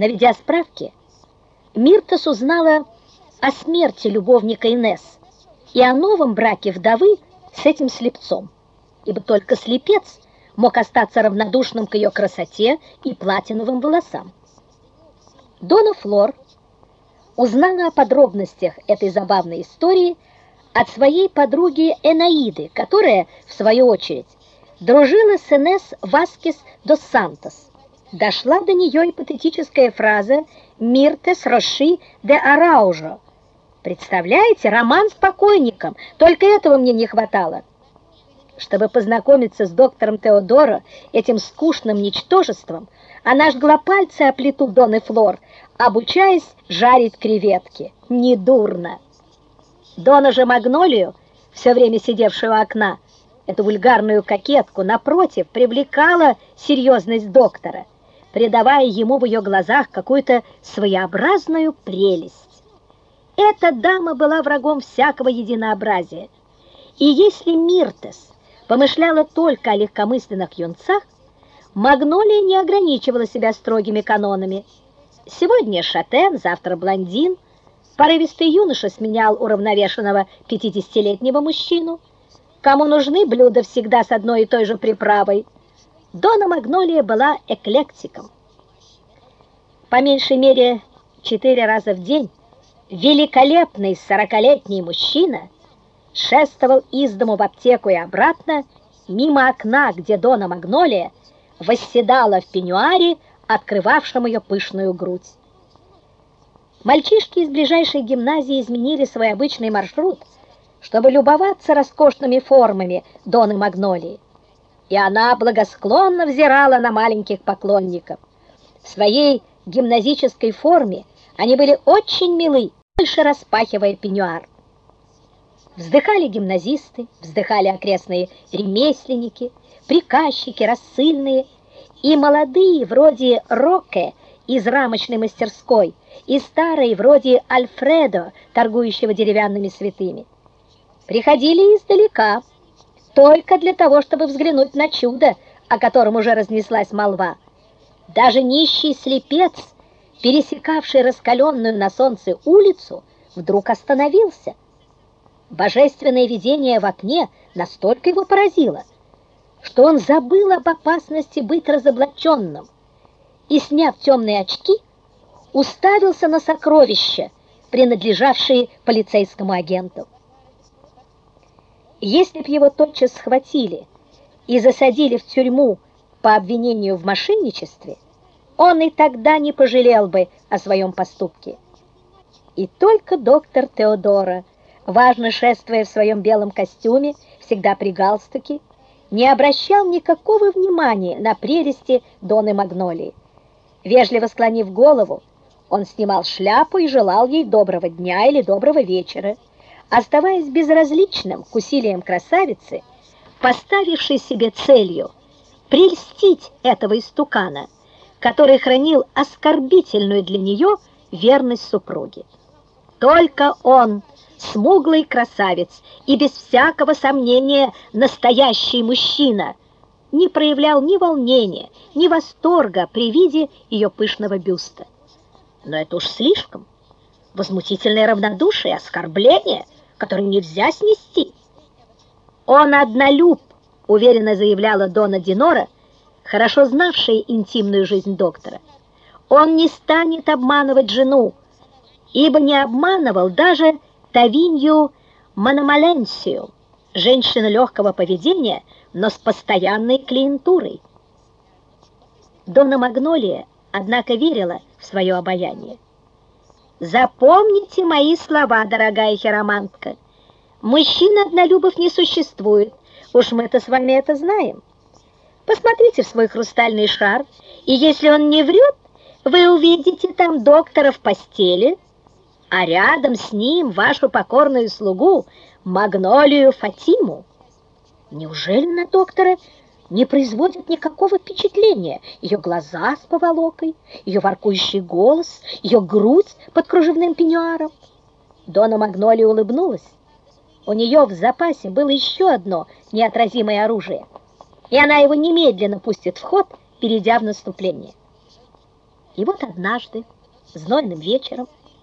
Наведя справки, Миртас узнала о смерти любовника Инес и о новом браке вдовы с этим слепцом, ибо только слепец мог остаться равнодушным к ее красоте и платиновым волосам. Дона Флор узнала о подробностях этой забавной истории от своей подруги Энаиды, которая, в свою очередь, дружила с Энес Васкес дос Сантос. Дошла до нее и патетическая фраза «Миртес Роши де Араужо». Представляете, роман с покойником, только этого мне не хватало. Чтобы познакомиться с доктором Теодоро, этим скучным ничтожеством, она жгла пальцы о плиту Доны Флор, обучаясь жарить креветки. Недурно. Дона же Магнолию, все время сидевшего у окна, эту вульгарную кокетку, напротив, привлекала серьезность доктора, придавая ему в ее глазах какую-то своеобразную прелесть. Эта дама была врагом всякого единообразия, и если Миртес помышляла только о легкомысленных юнцах, Магнолия не ограничивала себя строгими канонами. Сегодня шатен, завтра блондин. Порывистый юноша сменял уравновешенного пятидесятилетнего мужчину. Кому нужны блюда всегда с одной и той же приправой. Дона Магнолия была эклектиком. По меньшей мере четыре раза в день великолепный сорокалетний мужчина шествовал из дому в аптеку и обратно, мимо окна, где Дона Магнолия восседала в пеньюаре, открывавшем ее пышную грудь. Мальчишки из ближайшей гимназии изменили свой обычный маршрут, чтобы любоваться роскошными формами Доны Магнолии. И она благосклонно взирала на маленьких поклонников. В своей гимназической форме они были очень милы, больше распахивая пеньюар. Вздыхали гимназисты, вздыхали окрестные ремесленники, приказчики, рассыльные и молодые, вроде Роке из рамочной мастерской, и старые, вроде Альфредо, торгующего деревянными святыми. Приходили издалека, только для того, чтобы взглянуть на чудо, о котором уже разнеслась молва. Даже нищий слепец, пересекавший раскаленную на солнце улицу, вдруг остановился. Божественное видение в окне настолько его поразило, что он забыл об опасности быть разоблаченным и, сняв темные очки, уставился на сокровища, принадлежавшие полицейскому агенту. Если б его тотчас схватили и засадили в тюрьму по обвинению в мошенничестве, он и тогда не пожалел бы о своем поступке. И только доктор Теодора, важно шествуя в своем белом костюме, всегда при галстуке, не обращал никакого внимания на прелести Доны Магнолии. Вежливо склонив голову, он снимал шляпу и желал ей доброго дня или доброго вечера, оставаясь безразличным к усилиям красавицы, поставившей себе целью прельстить этого истукана, который хранил оскорбительную для нее верность супруге. Только он смуглый красавец и без всякого сомнения настоящий мужчина, не проявлял ни волнения, ни восторга при виде ее пышного бюста. Но это уж слишком. Возмутительное равнодушие, оскорбление, которое нельзя снести. Он однолюб, уверенно заявляла Дона Динора, хорошо знавшая интимную жизнь доктора. Он не станет обманывать жену, ибо не обманывал даже Тавинью Мономаленсию, женщина легкого поведения, но с постоянной клиентурой. Дона Магнолия, однако, верила в свое обаяние. Запомните мои слова, дорогая хиромантка. Мужчин однолюбов не существует, уж мы-то с вами это знаем. Посмотрите в свой хрустальный шар, и если он не врет, вы увидите там доктора в постели, а рядом с ним вашу покорную слугу Магнолию Фатиму. Неужели на доктора не производит никакого впечатления ее глаза с поволокой, ее воркующий голос, ее грудь под кружевным пеньюаром? Дона Магнолия улыбнулась. У нее в запасе было еще одно неотразимое оружие, и она его немедленно пустит в ход, перейдя в наступление. И вот однажды, знойным вечером,